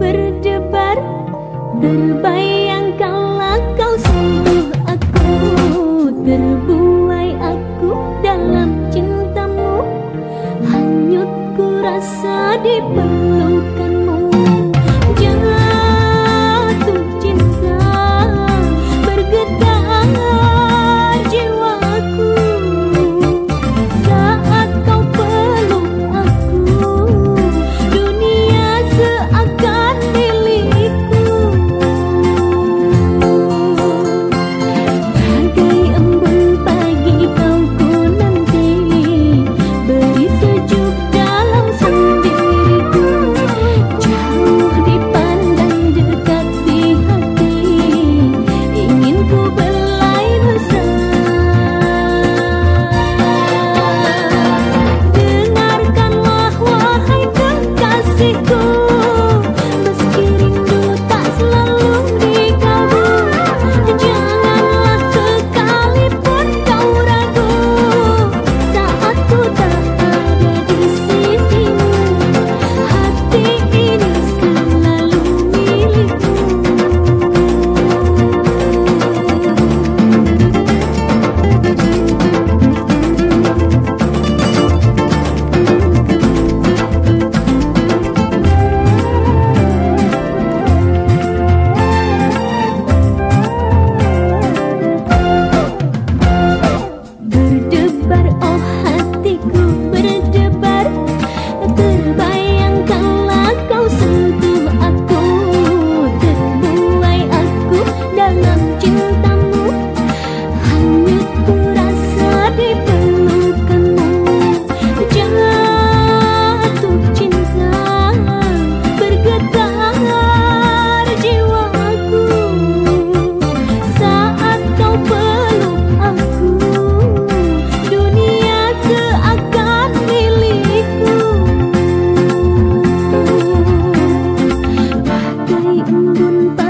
Berdebar Terbayangkanlah kau sungguh aku Terbuai Bum,